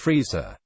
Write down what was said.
freezer.